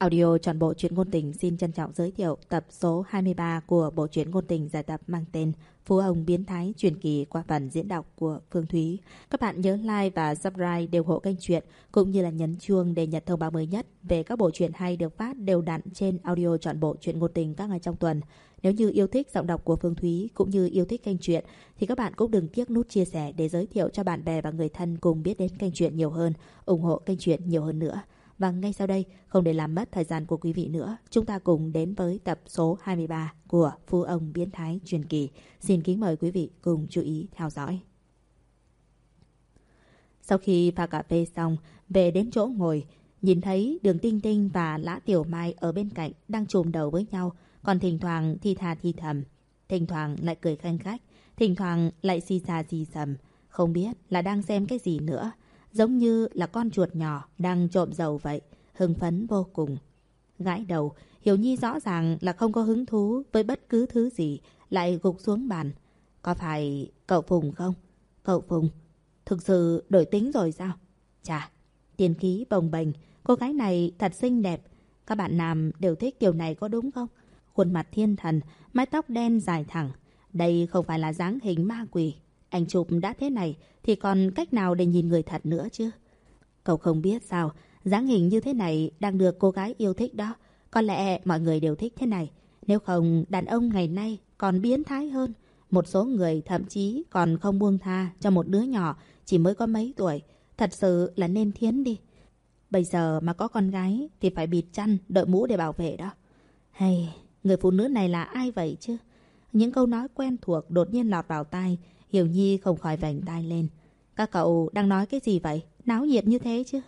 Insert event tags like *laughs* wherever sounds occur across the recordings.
Audio trọn bộ truyện ngôn tình xin trân trọng giới thiệu tập số 23 của bộ truyện ngôn tình giải tập mang tên Phú ông biến thái truyền kỳ qua phần diễn đọc của Phương Thúy. Các bạn nhớ like và subscribe đều hộ kênh truyện cũng như là nhấn chuông để nhận thông báo mới nhất về các bộ truyện hay được phát đều đặn trên audio trọn bộ truyện ngôn tình các ngày trong tuần. Nếu như yêu thích giọng đọc của Phương Thúy cũng như yêu thích kênh truyện thì các bạn cũng đừng tiếc nút chia sẻ để giới thiệu cho bạn bè và người thân cùng biết đến kênh truyện nhiều hơn, ủng hộ kênh truyện nhiều hơn nữa. Và ngay sau đây, không để làm mất thời gian của quý vị nữa, chúng ta cùng đến với tập số 23 của Phu ông biến thái truyền kỳ. Xin kính mời quý vị cùng chú ý theo dõi. Sau khi pha cà phê xong, về đến chỗ ngồi, nhìn thấy đường tinh tinh và lã tiểu mai ở bên cạnh đang chùm đầu với nhau, còn thỉnh thoảng thi tha thi thầm. Thỉnh thoảng lại cười khanh khách, thỉnh thoảng lại xì xà xì sầm. Không biết là đang xem cái gì nữa giống như là con chuột nhỏ đang trộm dầu vậy, hưng phấn vô cùng. Gãi đầu, Hiểu Nhi rõ ràng là không có hứng thú với bất cứ thứ gì, lại gục xuống bàn. Có phải cậu Phùng không? Cậu Phùng, thực sự đổi tính rồi sao? Chà, tiền khí bồng bềnh, cô gái này thật xinh đẹp. Các bạn nam đều thích kiểu này có đúng không? Khuôn mặt thiên thần, mái tóc đen dài thẳng. Đây không phải là dáng hình ma quỷ. Anh chụp đã thế này thì còn cách nào để nhìn người thật nữa chứ? Cậu không biết sao, dáng hình như thế này đang được cô gái yêu thích đó. Có lẽ mọi người đều thích thế này. Nếu không, đàn ông ngày nay còn biến thái hơn. Một số người thậm chí còn không buông tha cho một đứa nhỏ chỉ mới có mấy tuổi. Thật sự là nên thiến đi. Bây giờ mà có con gái thì phải bịt chăn, đội mũ để bảo vệ đó. Hay, người phụ nữ này là ai vậy chứ? Những câu nói quen thuộc đột nhiên lọt vào tai, Hiểu Nhi không khỏi vành tay lên. Các cậu đang nói cái gì vậy? Náo nhiệt như thế chứ?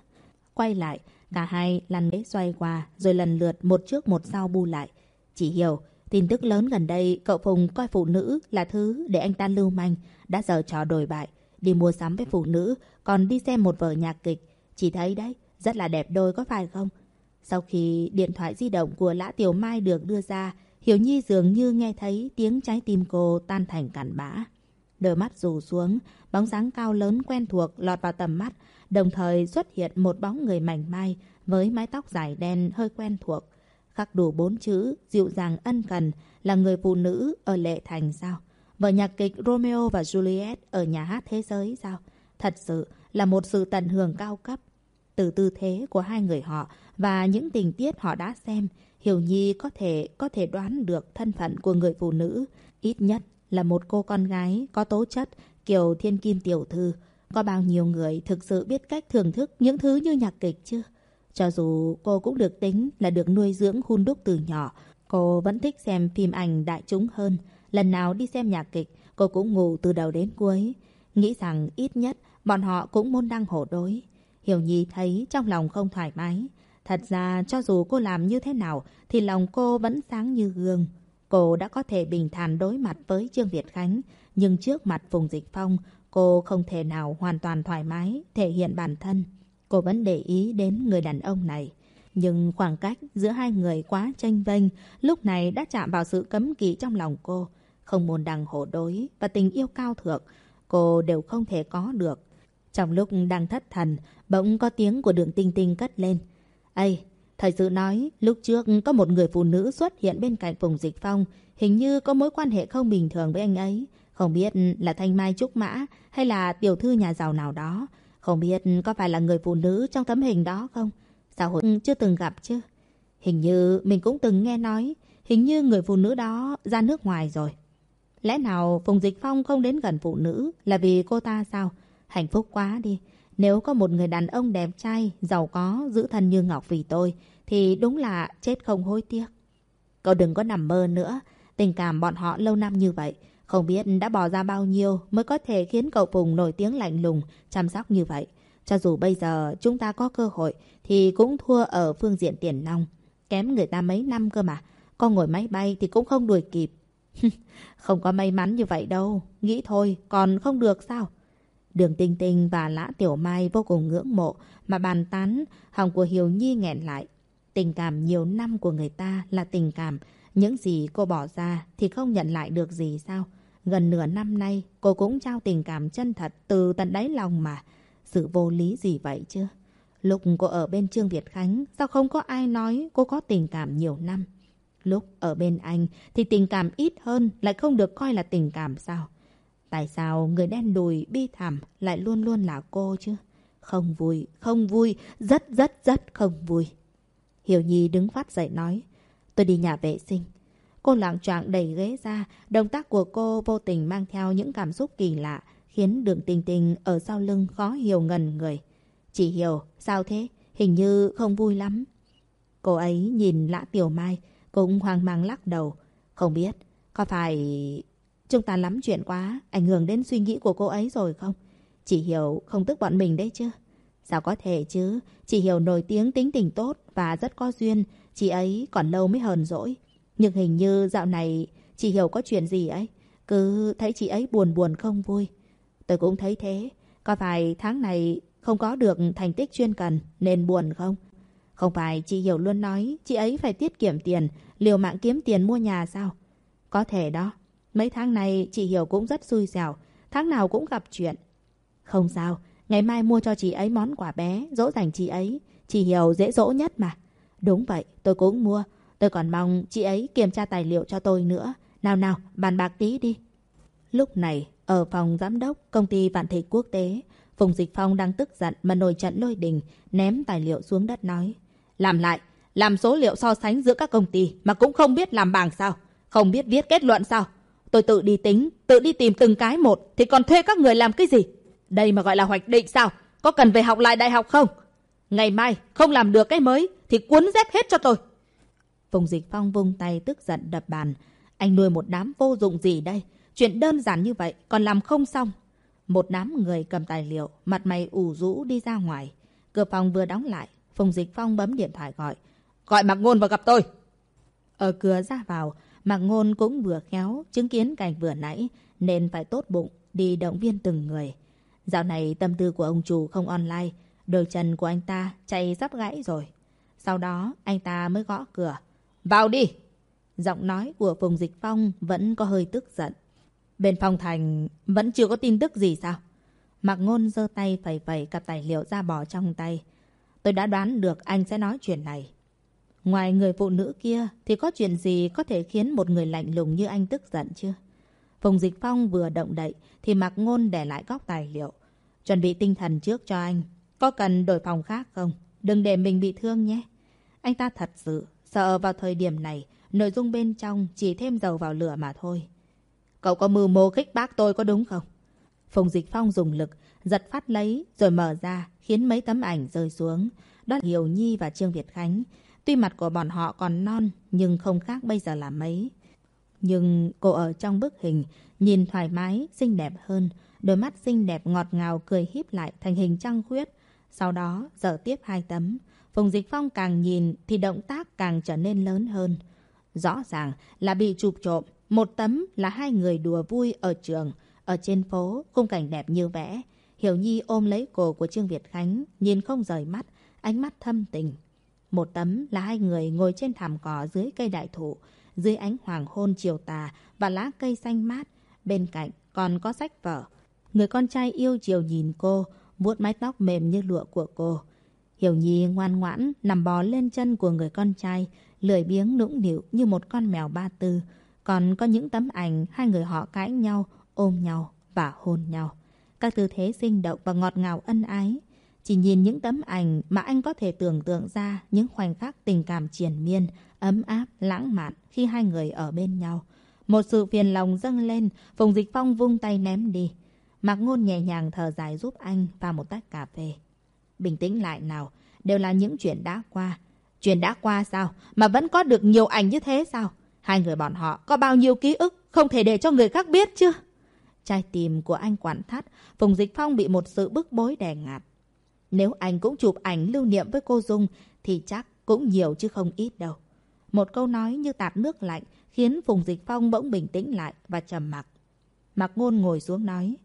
Quay lại, cả hai lăn ghế xoay qua, rồi lần lượt một trước một sau bu lại. Chỉ hiểu, tin tức lớn gần đây, cậu Phùng coi phụ nữ là thứ để anh ta lưu manh, đã giờ trò đổi bại. Đi mua sắm với phụ nữ, còn đi xem một vở nhạc kịch. Chỉ thấy đấy, rất là đẹp đôi có phải không? Sau khi điện thoại di động của Lã Tiểu Mai được đưa ra, Hiểu Nhi dường như nghe thấy tiếng trái tim cô tan thành cản bã. Đôi mắt rủ xuống, bóng dáng cao lớn quen thuộc lọt vào tầm mắt, đồng thời xuất hiện một bóng người mảnh mai với mái tóc dài đen hơi quen thuộc. Khắc đủ bốn chữ, dịu dàng ân cần, là người phụ nữ ở Lệ Thành sao? Vở nhạc kịch Romeo và Juliet ở nhà hát thế giới sao? Thật sự là một sự tận hưởng cao cấp. Từ tư thế của hai người họ và những tình tiết họ đã xem, Hiểu Nhi có thể có thể đoán được thân phận của người phụ nữ, ít nhất là một cô con gái có tố chất kiểu thiên kim tiểu thư. Có bao nhiêu người thực sự biết cách thưởng thức những thứ như nhạc kịch chứ? Cho dù cô cũng được tính là được nuôi dưỡng hun đúc từ nhỏ, cô vẫn thích xem phim ảnh đại chúng hơn. Lần nào đi xem nhạc kịch, cô cũng ngủ từ đầu đến cuối. Nghĩ rằng ít nhất bọn họ cũng môn đăng hổ đối. Hiểu Nhi thấy trong lòng không thoải mái. Thật ra cho dù cô làm như thế nào thì lòng cô vẫn sáng như gương. Cô đã có thể bình thản đối mặt với Trương Việt Khánh, nhưng trước mặt Phùng Dịch Phong, cô không thể nào hoàn toàn thoải mái thể hiện bản thân. Cô vẫn để ý đến người đàn ông này. Nhưng khoảng cách giữa hai người quá tranh vênh, lúc này đã chạm vào sự cấm kỵ trong lòng cô. Không môn đằng hổ đối và tình yêu cao thượng, cô đều không thể có được. Trong lúc đang thất thần, bỗng có tiếng của đường tinh tinh cất lên. Ây, Thời sự nói, lúc trước có một người phụ nữ xuất hiện bên cạnh Phùng Dịch Phong, hình như có mối quan hệ không bình thường với anh ấy. Không biết là Thanh Mai Trúc Mã hay là tiểu thư nhà giàu nào đó. Không biết có phải là người phụ nữ trong tấm hình đó không? Sao hồi chưa từng gặp chứ? Hình như mình cũng từng nghe nói, hình như người phụ nữ đó ra nước ngoài rồi. Lẽ nào Phùng Dịch Phong không đến gần phụ nữ là vì cô ta sao? Hạnh phúc quá đi. Nếu có một người đàn ông đẹp trai, giàu có, giữ thân như Ngọc vì tôi, thì đúng là chết không hối tiếc. Cậu đừng có nằm mơ nữa. Tình cảm bọn họ lâu năm như vậy, không biết đã bỏ ra bao nhiêu mới có thể khiến cậu Phùng nổi tiếng lạnh lùng, chăm sóc như vậy. Cho dù bây giờ chúng ta có cơ hội thì cũng thua ở phương diện tiền nong. Kém người ta mấy năm cơ mà. Con ngồi máy bay thì cũng không đuổi kịp. *laughs* không có may mắn như vậy đâu. Nghĩ thôi, còn không được sao? Đường Tinh Tinh và Lã Tiểu Mai vô cùng ngưỡng mộ mà bàn tán, hỏng của Hiếu Nhi nghẹn lại. Tình cảm nhiều năm của người ta là tình cảm. Những gì cô bỏ ra thì không nhận lại được gì sao? Gần nửa năm nay, cô cũng trao tình cảm chân thật từ tận đáy lòng mà. Sự vô lý gì vậy chứ? Lúc cô ở bên Trương Việt Khánh, sao không có ai nói cô có tình cảm nhiều năm? Lúc ở bên anh thì tình cảm ít hơn lại không được coi là tình cảm sao? Tại sao người đen đùi bi thảm lại luôn luôn là cô chứ? Không vui, không vui, rất rất rất không vui. Hiểu Nhi đứng phát dậy nói. Tôi đi nhà vệ sinh. Cô loạn choạng đẩy ghế ra, động tác của cô vô tình mang theo những cảm xúc kỳ lạ, khiến đường tình tình ở sau lưng khó hiểu ngần người. Chị hiểu, sao thế? Hình như không vui lắm. Cô ấy nhìn Lã Tiểu Mai, cũng hoang mang lắc đầu. Không biết, có phải chúng ta lắm chuyện quá, ảnh hưởng đến suy nghĩ của cô ấy rồi không? chị hiểu không tức bọn mình đấy chứ. Sao có thể chứ? Chị Hiểu nổi tiếng tính tình tốt và rất có duyên. Chị ấy còn lâu mới hờn dỗi. Nhưng hình như dạo này chị Hiểu có chuyện gì ấy. Cứ thấy chị ấy buồn buồn không vui. Tôi cũng thấy thế. Có phải tháng này không có được thành tích chuyên cần nên buồn không? Không phải chị Hiểu luôn nói chị ấy phải tiết kiệm tiền, liều mạng kiếm tiền mua nhà sao? Có thể đó. Mấy tháng này chị Hiểu cũng rất xui xẻo. Tháng nào cũng gặp chuyện. Không sao. Ngày mai mua cho chị ấy món quà bé, dỗ dành chị ấy. Chị Hiểu dễ dỗ nhất mà. Đúng vậy, tôi cũng mua. Tôi còn mong chị ấy kiểm tra tài liệu cho tôi nữa. Nào nào, bàn bạc tí đi. Lúc này, ở phòng giám đốc công ty Vạn thịnh Quốc tế, Phùng Dịch Phong đang tức giận mà nổi trận lôi đình, ném tài liệu xuống đất nói. Làm lại, làm số liệu so sánh giữa các công ty mà cũng không biết làm bảng sao, không biết viết kết luận sao. Tôi tự đi tính, tự đi tìm từng cái một thì còn thuê các người làm cái gì? Đây mà gọi là hoạch định sao? Có cần về học lại đại học không? Ngày mai không làm được cái mới thì cuốn dép hết cho tôi. Phùng Dịch Phong vung tay tức giận đập bàn. Anh nuôi một đám vô dụng gì đây? Chuyện đơn giản như vậy còn làm không xong. Một đám người cầm tài liệu, mặt mày ủ rũ đi ra ngoài. Cửa phòng vừa đóng lại, Phùng Dịch Phong bấm điện thoại gọi. Gọi Mạc Ngôn vào gặp tôi. Ở cửa ra vào, Mạc Ngôn cũng vừa khéo chứng kiến cảnh vừa nãy nên phải tốt bụng đi động viên từng người. Dạo này tâm tư của ông chủ không online, đôi chân của anh ta chạy sắp gãy rồi. Sau đó anh ta mới gõ cửa. Vào đi! Giọng nói của Phùng Dịch Phong vẫn có hơi tức giận. Bên phòng thành vẫn chưa có tin tức gì sao? Mạc Ngôn giơ tay phẩy phẩy cặp tài liệu ra bỏ trong tay. Tôi đã đoán được anh sẽ nói chuyện này. Ngoài người phụ nữ kia thì có chuyện gì có thể khiến một người lạnh lùng như anh tức giận chưa? Phùng Dịch Phong vừa động đậy thì Mạc Ngôn để lại góc tài liệu. Chuẩn bị tinh thần trước cho anh. Có cần đổi phòng khác không? Đừng để mình bị thương nhé. Anh ta thật sự sợ vào thời điểm này nội dung bên trong chỉ thêm dầu vào lửa mà thôi. Cậu có mưu mô khích bác tôi có đúng không? Phùng Dịch Phong dùng lực, giật phát lấy rồi mở ra khiến mấy tấm ảnh rơi xuống. Đó là Hiểu Nhi và Trương Việt Khánh. Tuy mặt của bọn họ còn non nhưng không khác bây giờ là mấy. Nhưng cô ở trong bức hình nhìn thoải mái, xinh đẹp hơn. Đôi mắt xinh đẹp ngọt ngào cười híp lại thành hình trăng khuyết. Sau đó dở tiếp hai tấm. Phùng Dịch Phong càng nhìn thì động tác càng trở nên lớn hơn. Rõ ràng là bị chụp trộm. Một tấm là hai người đùa vui ở trường. Ở trên phố, khung cảnh đẹp như vẽ. Hiểu Nhi ôm lấy cổ của Trương Việt Khánh, nhìn không rời mắt, ánh mắt thâm tình. Một tấm là hai người ngồi trên thảm cỏ dưới cây đại thụ, dưới ánh hoàng hôn chiều tà và lá cây xanh mát. Bên cạnh còn có sách vở. Người con trai yêu chiều nhìn cô, vuốt mái tóc mềm như lụa của cô. Hiểu Nhi ngoan ngoãn nằm bò lên chân của người con trai, lười biếng nũng nịu như một con mèo ba tư. Còn có những tấm ảnh hai người họ cãi nhau, ôm nhau và hôn nhau. Các tư thế sinh động và ngọt ngào ân ái. Chỉ nhìn những tấm ảnh mà anh có thể tưởng tượng ra những khoảnh khắc tình cảm triền miên, ấm áp, lãng mạn khi hai người ở bên nhau. Một sự phiền lòng dâng lên, Phùng Dịch Phong vung tay ném đi. Mạc Ngôn nhẹ nhàng thở dài giúp anh pha một tách cà phê. Bình tĩnh lại nào, đều là những chuyện đã qua. Chuyện đã qua sao? Mà vẫn có được nhiều ảnh như thế sao? Hai người bọn họ có bao nhiêu ký ức không thể để cho người khác biết chứ? Trái tim của anh quản thắt, Phùng Dịch Phong bị một sự bức bối đè ngạt. Nếu anh cũng chụp ảnh lưu niệm với cô Dung thì chắc cũng nhiều chứ không ít đâu. Một câu nói như tạt nước lạnh khiến Phùng Dịch Phong bỗng bình tĩnh lại và trầm mặc. Mạc Ngôn ngồi xuống nói.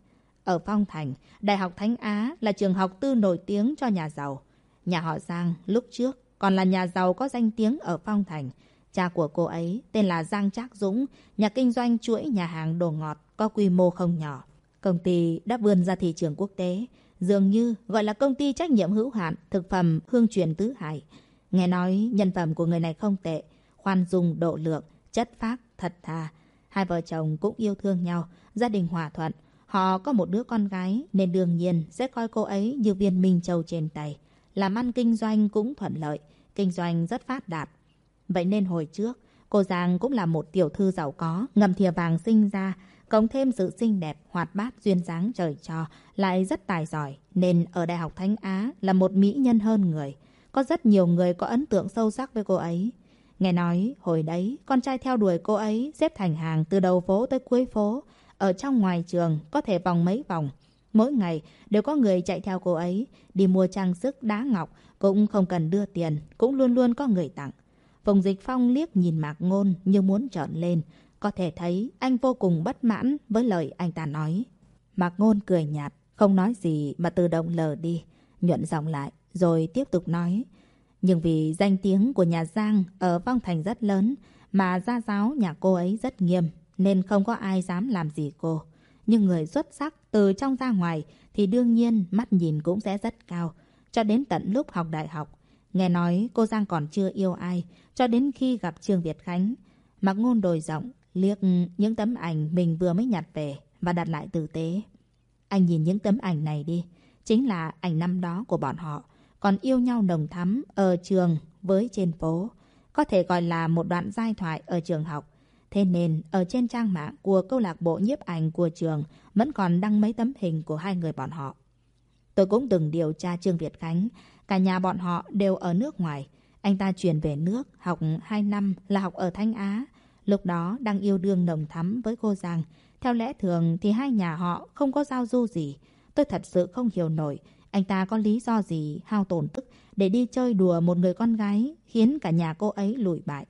Ở Phong Thành, Đại học Thánh Á là trường học tư nổi tiếng cho nhà giàu. Nhà họ Giang lúc trước còn là nhà giàu có danh tiếng ở Phong Thành. Cha của cô ấy tên là Giang Trác Dũng, nhà kinh doanh chuỗi nhà hàng đồ ngọt có quy mô không nhỏ. Công ty đã vươn ra thị trường quốc tế, dường như gọi là công ty trách nhiệm hữu hạn thực phẩm hương truyền tứ hải. Nghe nói nhân phẩm của người này không tệ, khoan dung độ lượng, chất phác, thật thà. Hai vợ chồng cũng yêu thương nhau, gia đình hòa thuận. Họ có một đứa con gái nên đương nhiên sẽ coi cô ấy như viên minh châu trên tay. Làm ăn kinh doanh cũng thuận lợi, kinh doanh rất phát đạt. Vậy nên hồi trước, cô Giang cũng là một tiểu thư giàu có, ngầm thìa vàng sinh ra, cộng thêm sự xinh đẹp, hoạt bát, duyên dáng trời cho, lại rất tài giỏi, nên ở Đại học Thánh Á là một mỹ nhân hơn người. Có rất nhiều người có ấn tượng sâu sắc với cô ấy. Nghe nói, hồi đấy, con trai theo đuổi cô ấy xếp thành hàng từ đầu phố tới cuối phố. Ở trong ngoài trường, có thể vòng mấy vòng. Mỗi ngày đều có người chạy theo cô ấy, đi mua trang sức đá ngọc, cũng không cần đưa tiền, cũng luôn luôn có người tặng. Phùng Dịch Phong liếc nhìn Mạc Ngôn như muốn trợn lên. Có thể thấy anh vô cùng bất mãn với lời anh ta nói. Mạc Ngôn cười nhạt, không nói gì mà tự động lờ đi. Nhuận giọng lại, rồi tiếp tục nói. Nhưng vì danh tiếng của nhà Giang ở Phong Thành rất lớn, mà gia giáo nhà cô ấy rất nghiêm, nên không có ai dám làm gì cô. Nhưng người xuất sắc từ trong ra ngoài thì đương nhiên mắt nhìn cũng sẽ rất cao. Cho đến tận lúc học đại học, nghe nói cô Giang còn chưa yêu ai, cho đến khi gặp Trương Việt Khánh. Mặc ngôn đổi giọng, liếc những tấm ảnh mình vừa mới nhặt về và đặt lại tử tế. Anh nhìn những tấm ảnh này đi, chính là ảnh năm đó của bọn họ, còn yêu nhau nồng thắm ở trường với trên phố. Có thể gọi là một đoạn giai thoại ở trường học. Thế nên, ở trên trang mạng của câu lạc bộ nhiếp ảnh của trường vẫn còn đăng mấy tấm hình của hai người bọn họ. Tôi cũng từng điều tra Trương Việt Khánh. Cả nhà bọn họ đều ở nước ngoài. Anh ta chuyển về nước, học 2 năm là học ở Thanh Á. Lúc đó đang yêu đương nồng thắm với cô Giang. Theo lẽ thường thì hai nhà họ không có giao du gì. Tôi thật sự không hiểu nổi. Anh ta có lý do gì hao tổn tức để đi chơi đùa một người con gái khiến cả nhà cô ấy lùi bại.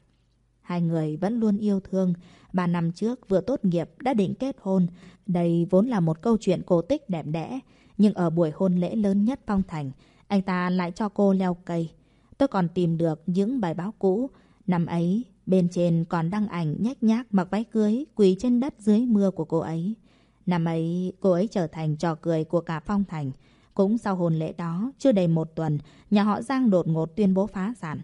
Hai người vẫn luôn yêu thương. Ba năm trước vừa tốt nghiệp đã định kết hôn. Đây vốn là một câu chuyện cổ tích đẹp đẽ. Nhưng ở buổi hôn lễ lớn nhất Phong Thành, anh ta lại cho cô leo cây. Tôi còn tìm được những bài báo cũ. Năm ấy, bên trên còn đăng ảnh nhách nhác mặc váy cưới quỳ trên đất dưới mưa của cô ấy. Năm ấy, cô ấy trở thành trò cười của cả Phong Thành. Cũng sau hôn lễ đó, chưa đầy một tuần, nhà họ Giang đột ngột tuyên bố phá sản.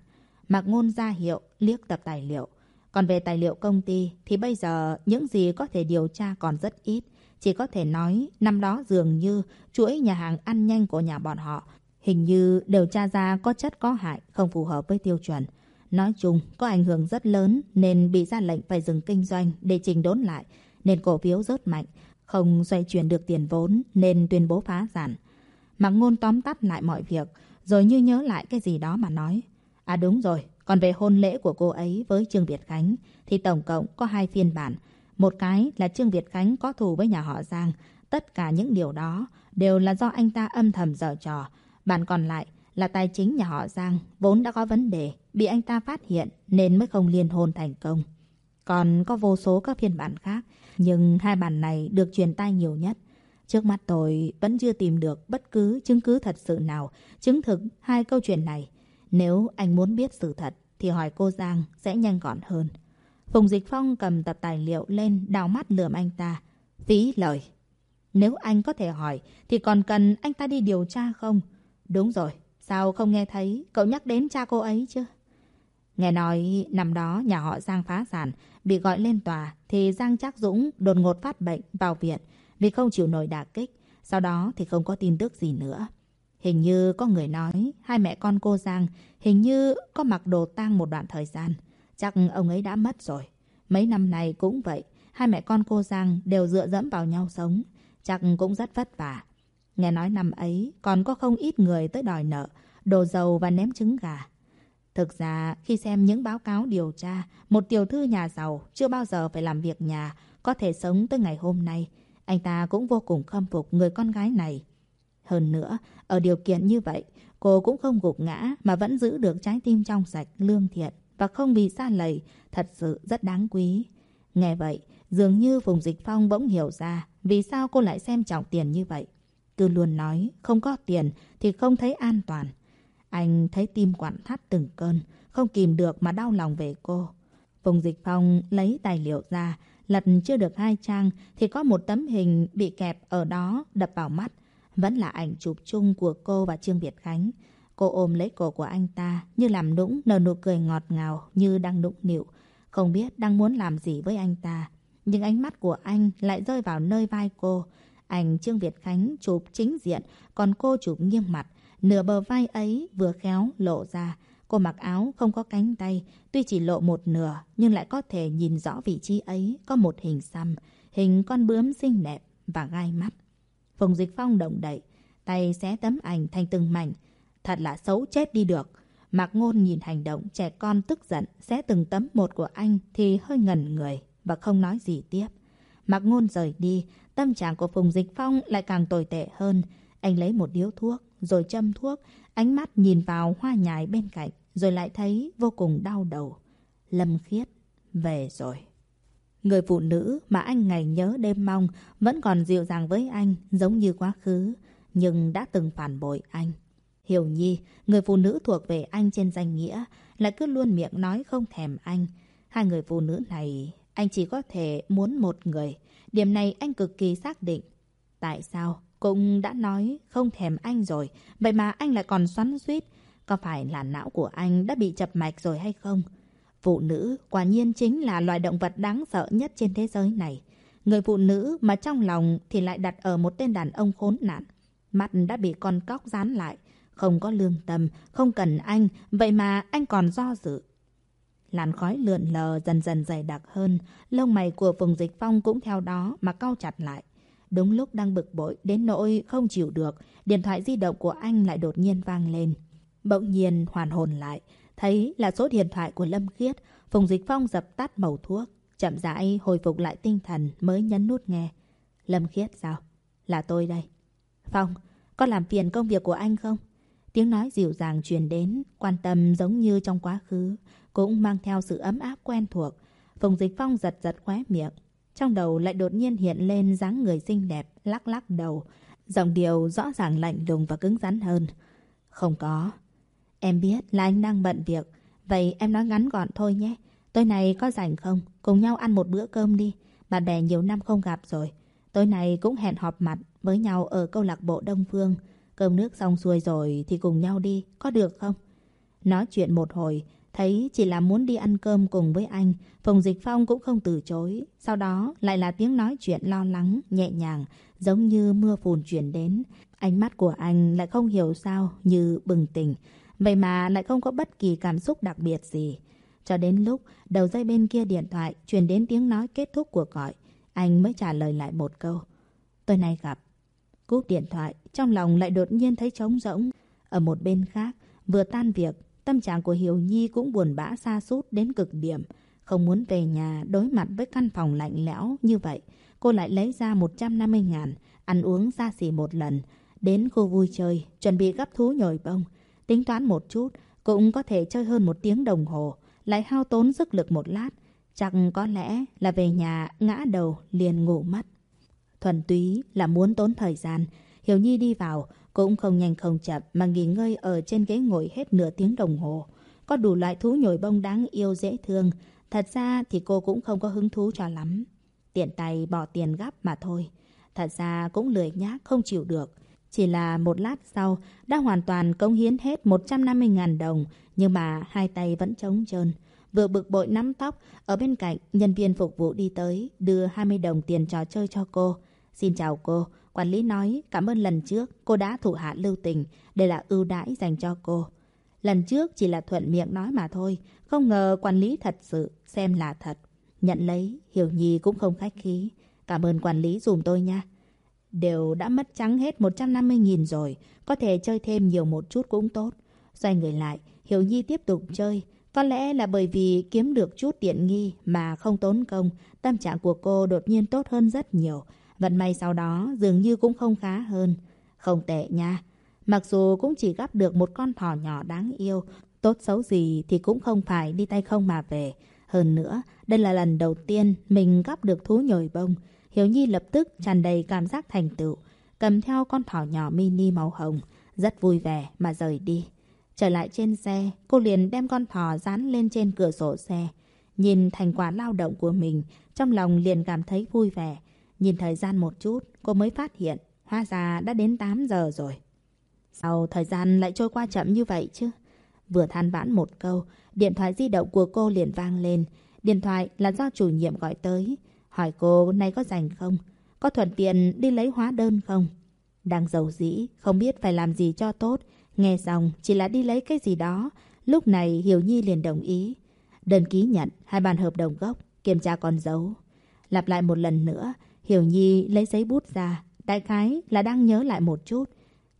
Mạc Ngôn ra hiệu, liếc tập tài liệu. Còn về tài liệu công ty thì bây giờ những gì có thể điều tra còn rất ít. Chỉ có thể nói năm đó dường như chuỗi nhà hàng ăn nhanh của nhà bọn họ hình như đều tra ra có chất có hại không phù hợp với tiêu chuẩn. Nói chung có ảnh hưởng rất lớn nên bị ra lệnh phải dừng kinh doanh để trình đốn lại nên cổ phiếu rớt mạnh, không xoay chuyển được tiền vốn nên tuyên bố phá sản. Mạc Ngôn tóm tắt lại mọi việc rồi như nhớ lại cái gì đó mà nói. À đúng rồi, còn về hôn lễ của cô ấy với Trương Việt Khánh thì tổng cộng có hai phiên bản. Một cái là Trương Việt Khánh có thù với nhà họ Giang. Tất cả những điều đó đều là do anh ta âm thầm dở trò. Bản còn lại là tài chính nhà họ Giang vốn đã có vấn đề, bị anh ta phát hiện nên mới không liên hôn thành công. Còn có vô số các phiên bản khác, nhưng hai bản này được truyền tai nhiều nhất. Trước mắt tôi vẫn chưa tìm được bất cứ chứng cứ thật sự nào chứng thực hai câu chuyện này. Nếu anh muốn biết sự thật thì hỏi cô Giang sẽ nhanh gọn hơn. Phùng Dịch Phong cầm tập tài liệu lên đào mắt lườm anh ta. Phí lời. Nếu anh có thể hỏi thì còn cần anh ta đi điều tra không? Đúng rồi, sao không nghe thấy cậu nhắc đến cha cô ấy chứ? Nghe nói năm đó nhà họ Giang phá sản, bị gọi lên tòa thì Giang Trác Dũng đột ngột phát bệnh vào viện vì không chịu nổi đả kích. Sau đó thì không có tin tức gì nữa. Hình như có người nói hai mẹ con cô Giang hình như có mặc đồ tang một đoạn thời gian. Chắc ông ấy đã mất rồi. Mấy năm này cũng vậy. Hai mẹ con cô Giang đều dựa dẫm vào nhau sống. Chắc cũng rất vất vả. Nghe nói năm ấy còn có không ít người tới đòi nợ, đồ dầu và ném trứng gà. Thực ra, khi xem những báo cáo điều tra, một tiểu thư nhà giàu chưa bao giờ phải làm việc nhà, có thể sống tới ngày hôm nay. Anh ta cũng vô cùng khâm phục người con gái này. Hơn nữa, ở điều kiện như vậy, cô cũng không gục ngã mà vẫn giữ được trái tim trong sạch, lương thiện và không bị xa lầy, thật sự rất đáng quý. Nghe vậy, dường như Phùng Dịch Phong bỗng hiểu ra vì sao cô lại xem trọng tiền như vậy. Cứ luôn nói không có tiền thì không thấy an toàn. Anh thấy tim quặn thắt từng cơn, không kìm được mà đau lòng về cô. Phùng Dịch Phong lấy tài liệu ra, lật chưa được hai trang thì có một tấm hình bị kẹp ở đó đập vào mắt. vẫn là ảnh chụp chung của cô và Trương Việt Khánh. Cô ôm lấy cổ của anh ta như làm nũng nở nụ cười ngọt ngào như đang nũng nịu. Không biết đang muốn làm gì với anh ta. Nhưng ánh mắt của anh lại rơi vào nơi vai cô anh Trương Việt Khánh chụp chính diện, còn cô chụp nghiêng mặt. Nửa bờ vai ấy vừa khéo lộ ra. Cô mặc áo không có cánh tay, tuy chỉ lộ một nửa, nhưng lại có thể nhìn rõ vị trí ấy có một hình xăm, hình con bướm xinh đẹp và gai mắt. Phùng Dịch Phong động đậy, tay xé tấm ảnh thành từng mảnh. Thật là xấu chết đi được. Mạc Ngôn nhìn hành động trẻ con tức giận xé từng tấm một của anh thì hơi ngẩn người và không nói gì tiếp. Mạc Ngôn rời đi, tâm trạng của Phùng Dịch Phong lại càng tồi tệ hơn. Anh lấy một điếu thuốc, rồi châm thuốc, ánh mắt nhìn vào hoa nhài bên cạnh, rồi lại thấy vô cùng đau đầu. Lâm Khiết, về rồi. Người phụ nữ mà anh ngày nhớ đêm mong vẫn còn dịu dàng với anh giống như quá khứ, nhưng đã từng phản bội anh. Hiểu Nhi, người phụ nữ thuộc về anh trên danh nghĩa, lại cứ luôn miệng nói không thèm anh. Hai người phụ nữ này, anh chỉ có thể muốn một người. Điểm này anh cực kỳ xác định. Tại sao? Cũng đã nói không thèm anh rồi, vậy mà anh lại còn xoắn suýt. Có phải là não của anh đã bị chập mạch rồi hay không? Phụ nữ quả nhiên chính là loài động vật đáng sợ nhất trên thế giới này. Người phụ nữ mà trong lòng thì lại đặt ở một tên đàn ông khốn nạn. Mắt đã bị con cóc dán lại. Không có lương tâm, không cần anh, vậy mà anh còn do dự. Làn khói lượn lờ dần dần dày đặc hơn, lông mày của Phùng Dịch Phong cũng theo đó mà cau chặt lại. Đúng lúc đang bực bội đến nỗi không chịu được, điện thoại di động của anh lại đột nhiên vang lên. Bỗng nhiên hoàn hồn lại, thấy là số điện thoại của Lâm Khiết, Phùng Dịch Phong dập tắt màu thuốc, chậm rãi hồi phục lại tinh thần mới nhấn nút nghe. Lâm Khiết sao? Là tôi đây. Phong, có làm phiền công việc của anh không? Tiếng nói dịu dàng truyền đến, quan tâm giống như trong quá khứ, cũng mang theo sự ấm áp quen thuộc. Phùng Dịch Phong giật giật khóe miệng. Trong đầu lại đột nhiên hiện lên dáng người xinh đẹp, lắc lắc đầu. Giọng điệu rõ ràng lạnh lùng và cứng rắn hơn. Không có. Em biết là anh đang bận việc. Vậy em nói ngắn gọn thôi nhé. Tối nay có rảnh không? Cùng nhau ăn một bữa cơm đi. Bạn bè nhiều năm không gặp rồi. Tối nay cũng hẹn họp mặt với nhau ở câu lạc bộ Đông Phương. Cơm nước xong xuôi rồi thì cùng nhau đi, có được không? Nói chuyện một hồi, thấy chỉ là muốn đi ăn cơm cùng với anh, Phùng Dịch Phong cũng không từ chối. Sau đó lại là tiếng nói chuyện lo lắng, nhẹ nhàng, giống như mưa phùn chuyển đến. Ánh mắt của anh lại không hiểu sao như bừng tỉnh, vậy mà lại không có bất kỳ cảm xúc đặc biệt gì. Cho đến lúc đầu dây bên kia điện thoại truyền đến tiếng nói kết thúc của gọi, anh mới trả lời lại một câu. Tôi nay gặp. Cúp điện thoại, trong lòng lại đột nhiên thấy trống rỗng. Ở một bên khác, vừa tan việc, tâm trạng của Hiểu Nhi cũng buồn bã xa sút đến cực điểm. Không muốn về nhà đối mặt với căn phòng lạnh lẽo như vậy. Cô lại lấy ra 150 ngàn, ăn uống xa xỉ một lần. Đến khu vui chơi, chuẩn bị gấp thú nhồi bông. Tính toán một chút, cũng có thể chơi hơn một tiếng đồng hồ. Lại hao tốn sức lực một lát. Chắc có lẽ là về nhà ngã đầu liền ngủ mất. Thuần túy là muốn tốn thời gian. Hiểu Nhi đi vào, cũng không nhanh không chậm mà nghỉ ngơi ở trên ghế ngồi hết nửa tiếng đồng hồ. Có đủ loại thú nhồi bông đáng yêu dễ thương. Thật ra thì cô cũng không có hứng thú cho lắm. Tiện tay bỏ tiền gấp mà thôi. Thật ra cũng lười nhác không chịu được. Chỉ là một lát sau, đã hoàn toàn công hiến hết 150.000 đồng, nhưng mà hai tay vẫn trống trơn. Vừa bực bội nắm tóc, ở bên cạnh, nhân viên phục vụ đi tới, đưa 20 đồng tiền trò chơi cho cô. Xin chào cô, quản lý nói cảm ơn lần trước cô đã thủ hạ lưu tình, đây là ưu đãi dành cho cô. Lần trước chỉ là thuận miệng nói mà thôi, không ngờ quản lý thật sự, xem là thật. Nhận lấy, Hiểu Nhi cũng không khách khí. Cảm ơn quản lý dùm tôi nha. Đều đã mất trắng hết 150.000 rồi, có thể chơi thêm nhiều một chút cũng tốt. Xoay người lại, Hiểu Nhi tiếp tục chơi. Có lẽ là bởi vì kiếm được chút tiện nghi mà không tốn công, tâm trạng của cô đột nhiên tốt hơn rất nhiều. Vận may sau đó dường như cũng không khá hơn. Không tệ nha. Mặc dù cũng chỉ gắp được một con thỏ nhỏ đáng yêu, tốt xấu gì thì cũng không phải đi tay không mà về. Hơn nữa, đây là lần đầu tiên mình gắp được thú nhồi bông. Hiếu Nhi lập tức tràn đầy cảm giác thành tựu, cầm theo con thỏ nhỏ mini màu hồng, rất vui vẻ mà rời đi. Trở lại trên xe, cô liền đem con thỏ dán lên trên cửa sổ xe. Nhìn thành quả lao động của mình, trong lòng liền cảm thấy vui vẻ. Nhìn thời gian một chút, cô mới phát hiện Hóa ra đã đến 8 giờ rồi. Sao thời gian lại trôi qua chậm như vậy chứ? Vừa than vãn một câu, điện thoại di động của cô liền vang lên. Điện thoại là do chủ nhiệm gọi tới. Hỏi cô nay có rảnh không? Có thuận tiện đi lấy hóa đơn không? Đang giàu dĩ, không biết phải làm gì cho tốt. Nghe xong, chỉ là đi lấy cái gì đó. Lúc này Hiểu Nhi liền đồng ý. Đơn ký nhận, hai bản hợp đồng gốc, kiểm tra con dấu. Lặp lại một lần nữa, Hiểu Nhi lấy giấy bút ra. Đại khái là đang nhớ lại một chút.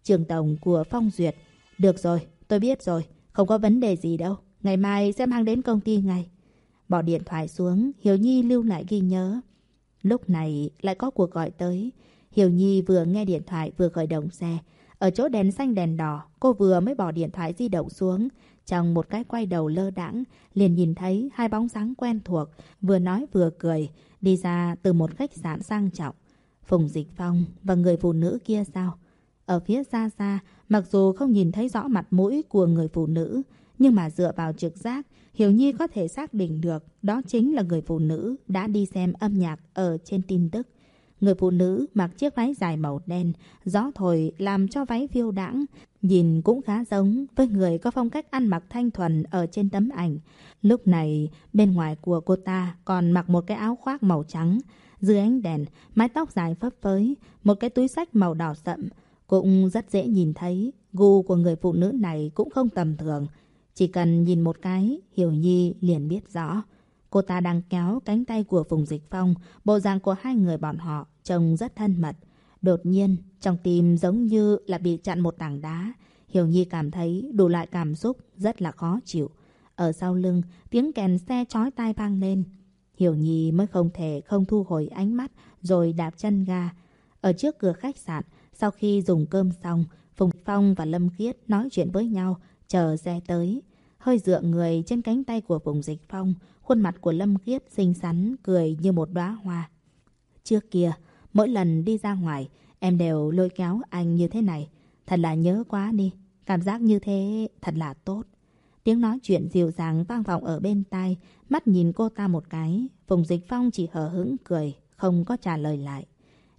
Trường tổng của Phong Duyệt. Được rồi, tôi biết rồi. Không có vấn đề gì đâu. Ngày mai sẽ mang đến công ty ngay. Bỏ điện thoại xuống, Hiểu Nhi lưu lại ghi nhớ. Lúc này lại có cuộc gọi tới. Hiểu Nhi vừa nghe điện thoại vừa khởi động xe. Ở chỗ đèn xanh đèn đỏ, cô vừa mới bỏ điện thoại di động xuống. Trong một cái quay đầu lơ đãng, liền nhìn thấy hai bóng dáng quen thuộc, vừa nói vừa cười, đi ra từ một khách sạn sang trọng. Phùng Dịch Phong và người phụ nữ kia sao? Ở phía xa xa, mặc dù không nhìn thấy rõ mặt mũi của người phụ nữ, nhưng mà dựa vào trực giác, Hiểu Nhi có thể xác định được đó chính là người phụ nữ đã đi xem âm nhạc ở trên tin tức. Người phụ nữ mặc chiếc váy dài màu đen, gió thổi làm cho váy phiêu đãng, nhìn cũng khá giống với người có phong cách ăn mặc thanh thuần ở trên tấm ảnh. Lúc này, bên ngoài của cô ta còn mặc một cái áo khoác màu trắng, dưới ánh đèn, mái tóc dài phấp phới, một cái túi sách màu đỏ sậm, cũng rất dễ nhìn thấy. Gu của người phụ nữ này cũng không tầm thường. Chỉ cần nhìn một cái, Hiểu Nhi liền biết rõ. Cô ta đang kéo cánh tay của Phùng Dịch Phong, bộ dạng của hai người bọn họ trông rất thân mật. Đột nhiên, trong tim giống như là bị chặn một tảng đá. Hiểu Nhi cảm thấy đủ loại cảm xúc rất là khó chịu. Ở sau lưng, tiếng kèn xe chói tai vang lên. Hiểu Nhi mới không thể không thu hồi ánh mắt rồi đạp chân ga. Ở trước cửa khách sạn, sau khi dùng cơm xong, Phùng Phong và Lâm Khiết nói chuyện với nhau, chờ xe tới. Hơi dựa người trên cánh tay của Phùng Dịch Phong, khuôn mặt của Lâm Khiết xinh xắn, cười như một đóa hoa. Trước kia, mỗi lần đi ra ngoài, em đều lôi kéo anh như thế này. Thật là nhớ quá đi, cảm giác như thế thật là tốt. Tiếng nói chuyện dịu dàng vang vọng ở bên tai, mắt nhìn cô ta một cái. Phùng Dịch Phong chỉ hờ hững cười, không có trả lời lại.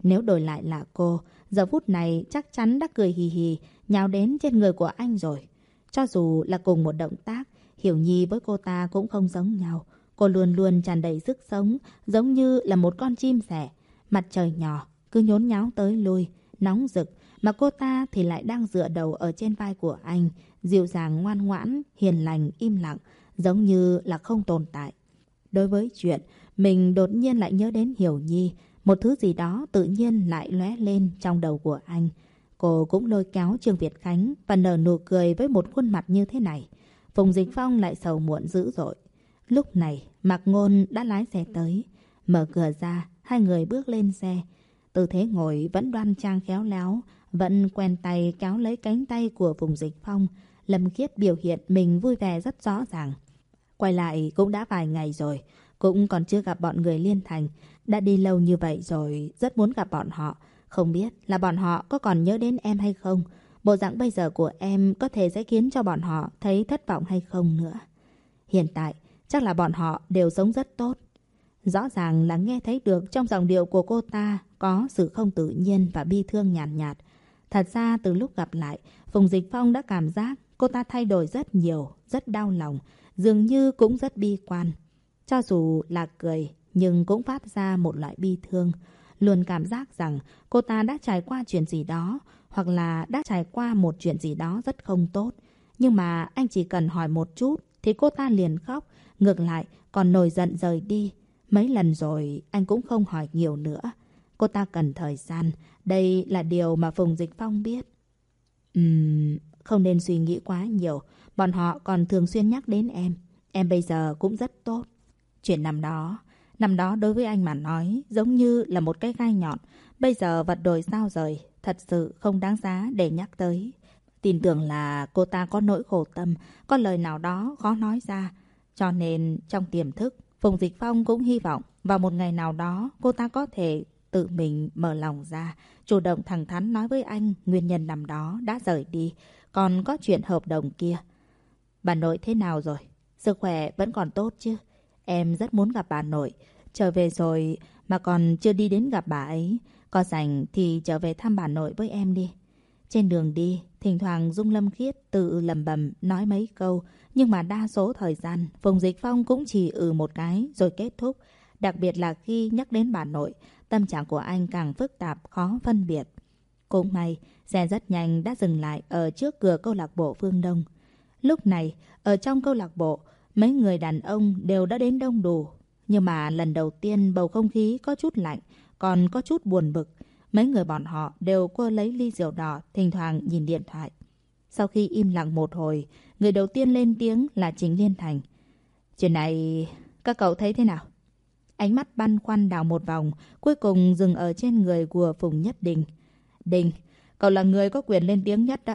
Nếu đổi lại là cô, giờ phút này chắc chắn đã cười hì hì, nhào đến trên người của anh rồi. Cho dù là cùng một động tác, Hiểu Nhi với cô ta cũng không giống nhau. Cô luôn luôn tràn đầy sức sống, giống như là một con chim sẻ. Mặt trời nhỏ, cứ nhốn nháo tới lui, nóng rực, mà cô ta thì lại đang dựa đầu ở trên vai của anh, dịu dàng ngoan ngoãn, hiền lành, im lặng, giống như là không tồn tại. Đối với chuyện, mình đột nhiên lại nhớ đến Hiểu Nhi, một thứ gì đó tự nhiên lại lóe lên trong đầu của anh. Cô cũng lôi kéo Trương Việt Khánh và nở nụ cười với một khuôn mặt như thế này. Phùng Dịch Phong lại sầu muộn dữ dội. Lúc này, Mạc Ngôn đã lái xe tới. Mở cửa ra, hai người bước lên xe. Tư thế ngồi vẫn đoan trang khéo léo, vẫn quen tay kéo lấy cánh tay của Phùng Dịch Phong. Lâm Khiết biểu hiện mình vui vẻ rất rõ ràng. Quay lại cũng đã vài ngày rồi, cũng còn chưa gặp bọn người liên thành. Đã đi lâu như vậy rồi, rất muốn gặp bọn họ. Không biết là bọn họ có còn nhớ đến em hay không? Bộ dạng bây giờ của em có thể sẽ khiến cho bọn họ thấy thất vọng hay không nữa. Hiện tại, chắc là bọn họ đều sống rất tốt. Rõ ràng là nghe thấy được trong giọng điệu của cô ta có sự không tự nhiên và bi thương nhàn nhạt, nhạt. Thật ra từ lúc gặp lại, Phùng Dịch Phong đã cảm giác cô ta thay đổi rất nhiều, rất đau lòng, dường như cũng rất bi quan. Cho dù là cười, nhưng cũng phát ra một loại bi thương. Luôn cảm giác rằng cô ta đã trải qua chuyện gì đó, hoặc là đã trải qua một chuyện gì đó rất không tốt. Nhưng mà anh chỉ cần hỏi một chút thì cô ta liền khóc, ngược lại còn nổi giận rời đi. Mấy lần rồi anh cũng không hỏi nhiều nữa. Cô ta cần thời gian, đây là điều mà Phùng Dịch Phong biết. Ừm, không nên suy nghĩ quá nhiều, bọn họ còn thường xuyên nhắc đến em. Em bây giờ cũng rất tốt. Chuyện năm đó, năm đó đối với anh mà nói giống như là một cái gai nhọn. Bây giờ vật đổi sao rời, thật sự không đáng giá để nhắc tới. Tin tưởng là cô ta có nỗi khổ tâm, có lời nào đó khó nói ra. Cho nên trong tiềm thức, Phùng Dịch Phong cũng hy vọng vào một ngày nào đó cô ta có thể tự mình mở lòng ra, chủ động thẳng thắn nói với anh nguyên nhân nằm đó đã rời đi, còn có chuyện hợp đồng kia. Bà nội thế nào rồi? Sức khỏe vẫn còn tốt chứ? Em rất muốn gặp bà nội. Trở về rồi mà còn chưa đi đến gặp bà ấy. Có rảnh thì trở về thăm bà nội với em đi. Trên đường đi, thỉnh thoảng Dung Lâm Khiết tự lầm bầm nói mấy câu, nhưng mà đa số thời gian, Phùng Dịch Phong cũng chỉ ừ một cái rồi kết thúc. Đặc biệt là khi nhắc đến bà nội, tâm trạng của anh càng phức tạp, khó phân biệt. Cũng may, xe rất nhanh đã dừng lại ở trước cửa câu lạc bộ Phương Đông. Lúc này, ở trong câu lạc bộ, mấy người đàn ông đều đã đến đông đủ. Nhưng mà lần đầu tiên bầu không khí có chút lạnh, còn có chút buồn bực. Mấy người bọn họ đều quơ lấy ly rượu đỏ, thỉnh thoảng nhìn điện thoại. Sau khi im lặng một hồi, người đầu tiên lên tiếng là Chính Liên Thành. Chuyện này, các cậu thấy thế nào? Ánh mắt băn khoăn đảo một vòng, cuối cùng dừng ở trên người của Phùng Nhất Đình. Đình, cậu là người có quyền lên tiếng nhất đó.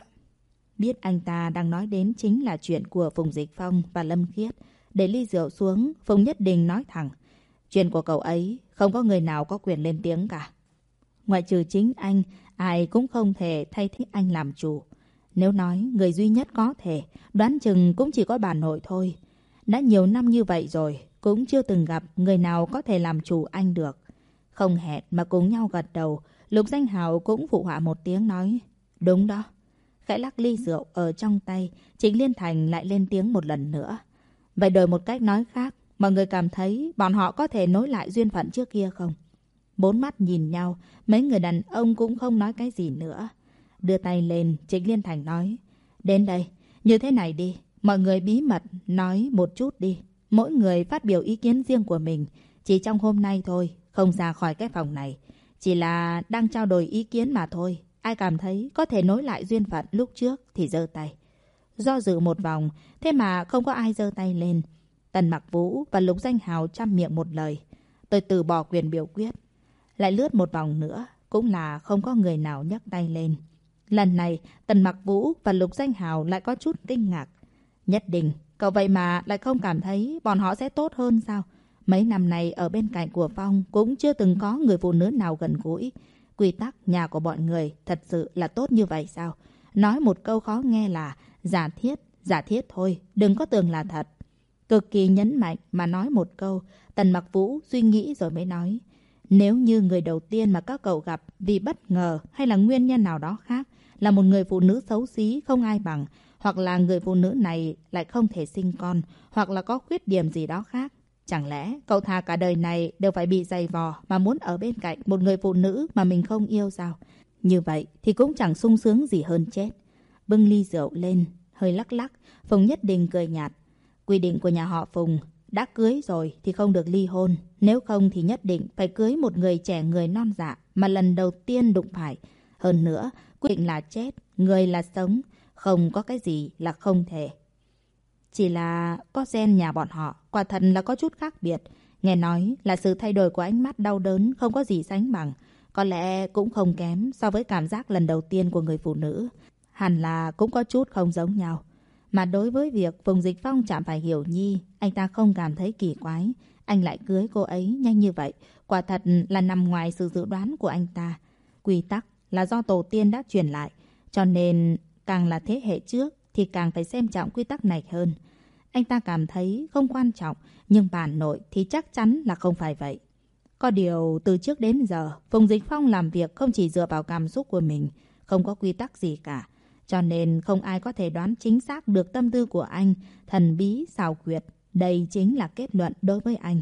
Biết anh ta đang nói đến chính là chuyện của Phùng Dịch Phong và Lâm Khiết. Để ly rượu xuống, Phùng Nhất Đình nói thẳng. Chuyện của cậu ấy, không có người nào có quyền lên tiếng cả. Ngoại trừ chính anh, ai cũng không thể thay thế anh làm chủ. Nếu nói người duy nhất có thể, đoán chừng cũng chỉ có bà nội thôi. Đã nhiều năm như vậy rồi, cũng chưa từng gặp người nào có thể làm chủ anh được. Không hẹn mà cùng nhau gật đầu, Lục Danh Hào cũng phụ họa một tiếng nói. Đúng đó. Khẽ lắc ly rượu ở trong tay, Trịnh Liên Thành lại lên tiếng một lần nữa. Vậy đổi một cách nói khác, mọi người cảm thấy bọn họ có thể nối lại duyên phận trước kia không? Bốn mắt nhìn nhau, mấy người đàn ông cũng không nói cái gì nữa. Đưa tay lên, Trịnh Liên Thành nói. Đến đây, như thế này đi, mọi người bí mật nói một chút đi. Mỗi người phát biểu ý kiến riêng của mình. Chỉ trong hôm nay thôi, không ra khỏi cái phòng này. Chỉ là đang trao đổi ý kiến mà thôi. Ai cảm thấy có thể nối lại duyên phận lúc trước thì giơ tay. Do dự một vòng, thế mà không có ai giơ tay lên. Tần Mặc Vũ và Lục Danh Hào chăm miệng một lời. Tôi từ bỏ quyền biểu quyết. Lại lướt một vòng nữa, cũng là không có người nào nhấc tay lên. Lần này, Tần Mặc Vũ và Lục Danh Hào lại có chút kinh ngạc. Nhất định, cậu vậy mà lại không cảm thấy bọn họ sẽ tốt hơn sao? Mấy năm này ở bên cạnh của Phong cũng chưa từng có người phụ nữ nào gần gũi. Quy tắc nhà của bọn người thật sự là tốt như vậy sao? Nói một câu khó nghe là giả thiết, giả thiết thôi, đừng có tưởng là thật. Cực kỳ nhấn mạnh mà nói một câu, Tần Mặc Vũ suy nghĩ rồi mới nói. Nếu như người đầu tiên mà các cậu gặp vì bất ngờ hay là nguyên nhân nào đó khác là một người phụ nữ xấu xí không ai bằng, hoặc là người phụ nữ này lại không thể sinh con, hoặc là có khuyết điểm gì đó khác, Chẳng lẽ cậu thà cả đời này đều phải bị dày vò mà muốn ở bên cạnh một người phụ nữ mà mình không yêu sao? Như vậy thì cũng chẳng sung sướng gì hơn chết. Bưng ly rượu lên, hơi lắc lắc, Phùng Nhất Đình cười nhạt. Quy định của nhà họ Phùng, đã cưới rồi thì không được ly hôn. Nếu không thì nhất định phải cưới một người trẻ người non dạ mà lần đầu tiên đụng phải. Hơn nữa, quyết định là chết, người là sống, không có cái gì là không thể. Chỉ là có gen nhà bọn họ, quả thật là có chút khác biệt. Nghe nói là sự thay đổi của ánh mắt đau đớn không có gì sánh bằng. Có lẽ cũng không kém so với cảm giác lần đầu tiên của người phụ nữ. Hẳn là cũng có chút không giống nhau. Mà đối với việc Phùng Dịch Phong chạm phải Hiểu Nhi, anh ta không cảm thấy kỳ quái. Anh lại cưới cô ấy nhanh như vậy. Quả thật là nằm ngoài sự dự đoán của anh ta. Quy tắc là do tổ tiên đã truyền lại. Cho nên càng là thế hệ trước thì càng phải xem trọng quy tắc này hơn. Anh ta cảm thấy không quan trọng, nhưng bản nội thì chắc chắn là không phải vậy. Có điều từ trước đến giờ, Phùng Dịch Phong làm việc không chỉ dựa vào cảm xúc của mình, không có quy tắc gì cả. Cho nên không ai có thể đoán chính xác được tâm tư của anh, thần bí, xào quyệt. Đây chính là kết luận đối với anh.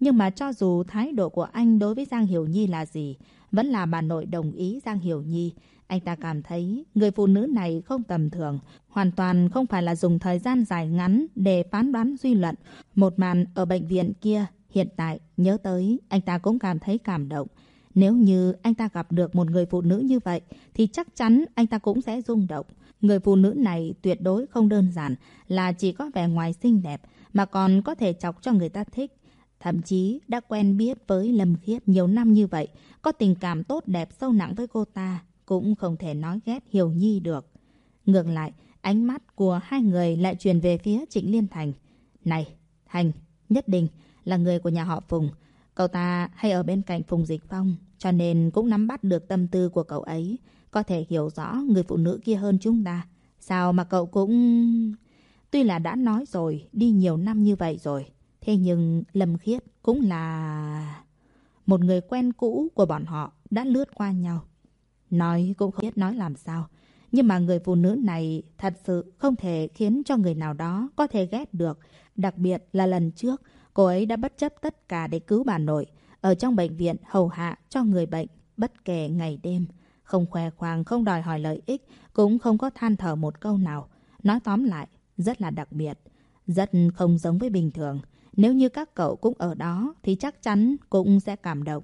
Nhưng mà cho dù thái độ của anh đối với Giang Hiểu Nhi là gì, vẫn là bà nội đồng ý Giang Hiểu Nhi. Anh ta cảm thấy người phụ nữ này không tầm thường, hoàn toàn không phải là dùng thời gian dài ngắn để phán đoán suy luận. Một màn ở bệnh viện kia, hiện tại nhớ tới, anh ta cũng cảm thấy cảm động. Nếu như anh ta gặp được một người phụ nữ như vậy, thì chắc chắn anh ta cũng sẽ rung động. Người phụ nữ này tuyệt đối không đơn giản là chỉ có vẻ ngoài xinh đẹp, mà còn có thể chọc cho người ta thích. Thậm chí đã quen biết với Lâm Khiết nhiều năm như vậy, có tình cảm tốt đẹp sâu nặng với cô ta, cũng không thể nói ghét Hiểu Nhi được. Ngược lại, ánh mắt của hai người lại truyền về phía Trịnh Liên Thành. Này, Thành, nhất định là người của nhà họ Phùng. Cậu ta hay ở bên cạnh Phùng Dịch Phong, cho nên cũng nắm bắt được tâm tư của cậu ấy, có thể hiểu rõ người phụ nữ kia hơn chúng ta. Sao mà cậu cũng... Tuy là đã nói rồi, đi nhiều năm như vậy rồi, thế nhưng Lâm Khiết cũng là... một người quen cũ của bọn họ đã lướt qua nhau. Nói cũng không biết nói làm sao. Nhưng mà người phụ nữ này thật sự không thể khiến cho người nào đó có thể ghét được. Đặc biệt là lần trước, cô ấy đã bất chấp tất cả để cứu bà nội. Ở trong bệnh viện hầu hạ cho người bệnh, bất kể ngày đêm. Không khoe khoang, không đòi hỏi lợi ích, cũng không có than thở một câu nào. Nói tóm lại, rất là đặc biệt. Rất không giống với bình thường. Nếu như các cậu cũng ở đó thì chắc chắn cũng sẽ cảm động.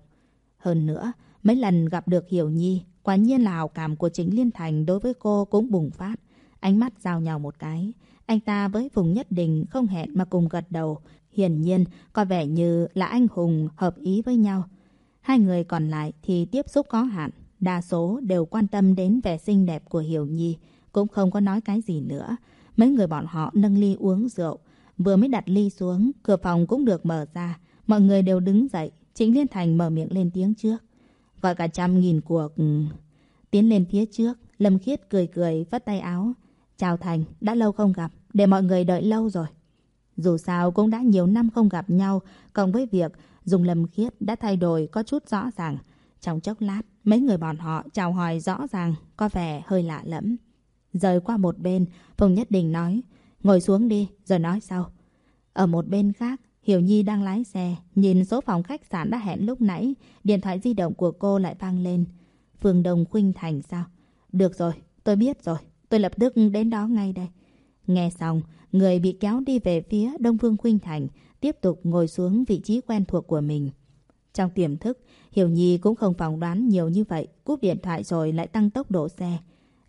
Hơn nữa, mấy lần gặp được Hiểu Nhi, quả nhiên là hào cảm của chính Liên Thành đối với cô cũng bùng phát. Ánh mắt giao nhau một cái. Anh ta với Phùng Nhất Đình không hẹn mà cùng gật đầu. Hiển nhiên, có vẻ như là anh Hùng hợp ý với nhau. Hai người còn lại thì tiếp xúc có hạn. Đa số đều quan tâm đến vẻ xinh đẹp của Hiểu Nhi. Cũng không có nói cái gì nữa. Mấy người bọn họ nâng ly uống rượu. Vừa mới đặt ly xuống, cửa phòng cũng được mở ra. Mọi người đều đứng dậy. Chính Liên Thành mở miệng lên tiếng trước. Gọi cả trăm nghìn cuộc... Tiến lên phía trước, Lâm Khiết cười cười, vắt tay áo. Chào Thành, đã lâu không gặp, để mọi người đợi lâu rồi. Dù sao cũng đã nhiều năm không gặp nhau, cộng với việc dùng lầm Khiết đã thay đổi có chút rõ ràng. Trong chốc lát, mấy người bọn họ chào hỏi rõ ràng, có vẻ hơi lạ lẫm. Rời qua một bên, Phùng Nhất Đình nói, ngồi xuống đi, rồi nói sau. Ở một bên khác, Hiểu Nhi đang lái xe, nhìn số phòng khách sạn đã hẹn lúc nãy, điện thoại di động của cô lại vang lên. Phương Đông Khuynh Thành sao? Được rồi, tôi biết rồi, tôi lập tức đến đó ngay đây. Nghe xong, người bị kéo đi về phía Đông Phương Khuynh Thành, tiếp tục ngồi xuống vị trí quen thuộc của mình. Trong tiềm thức, Hiểu Nhi cũng không phỏng đoán nhiều như vậy, cúp điện thoại rồi lại tăng tốc độ xe.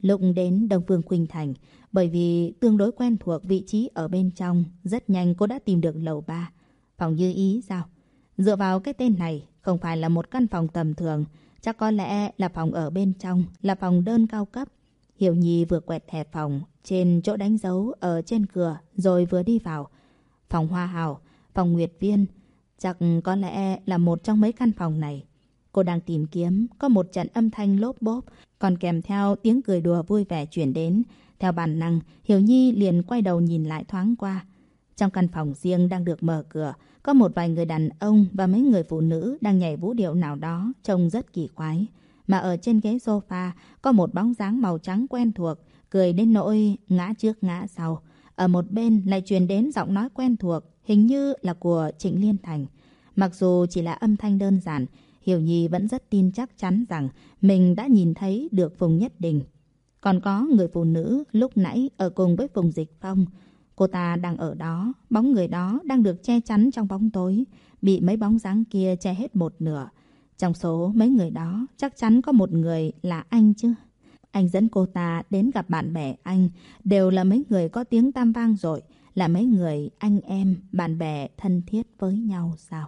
Lúc đến Đông Phương Khuynh Thành, bởi vì tương đối quen thuộc vị trí ở bên trong, rất nhanh cô đã tìm được lầu 3. Phòng như ý sao? Dựa vào cái tên này, không phải là một căn phòng tầm thường, chắc có lẽ là phòng ở bên trong, là phòng đơn cao cấp. Hiểu Nhi vừa quẹt thẻ phòng trên chỗ đánh dấu ở trên cửa rồi vừa đi vào. Phòng Hoa Hào, phòng Nguyệt Viên, chắc có lẽ là một trong mấy căn phòng này. Cô đang tìm kiếm, có một trận âm thanh lốp bốp, còn kèm theo tiếng cười đùa vui vẻ chuyển đến. Theo bản năng, Hiểu Nhi liền quay đầu nhìn lại thoáng qua. Trong căn phòng riêng đang được mở cửa, có một vài người đàn ông và mấy người phụ nữ đang nhảy vũ điệu nào đó trông rất kỳ quái. Mà ở trên ghế sofa có một bóng dáng màu trắng quen thuộc, cười đến nỗi ngã trước ngã sau. Ở một bên lại truyền đến giọng nói quen thuộc, hình như là của Trịnh Liên Thành. Mặc dù chỉ là âm thanh đơn giản, Hiểu Nhi vẫn rất tin chắc chắn rằng mình đã nhìn thấy được Phùng Nhất Đình. Còn có người phụ nữ lúc nãy ở cùng với Phùng Dịch Phong. Cô ta đang ở đó, bóng người đó đang được che chắn trong bóng tối, bị mấy bóng dáng kia che hết một nửa. Trong số mấy người đó, chắc chắn có một người là anh chứ. Anh dẫn cô ta đến gặp bạn bè anh, đều là mấy người có tiếng tam vang rồi, là mấy người anh em, bạn bè thân thiết với nhau sao?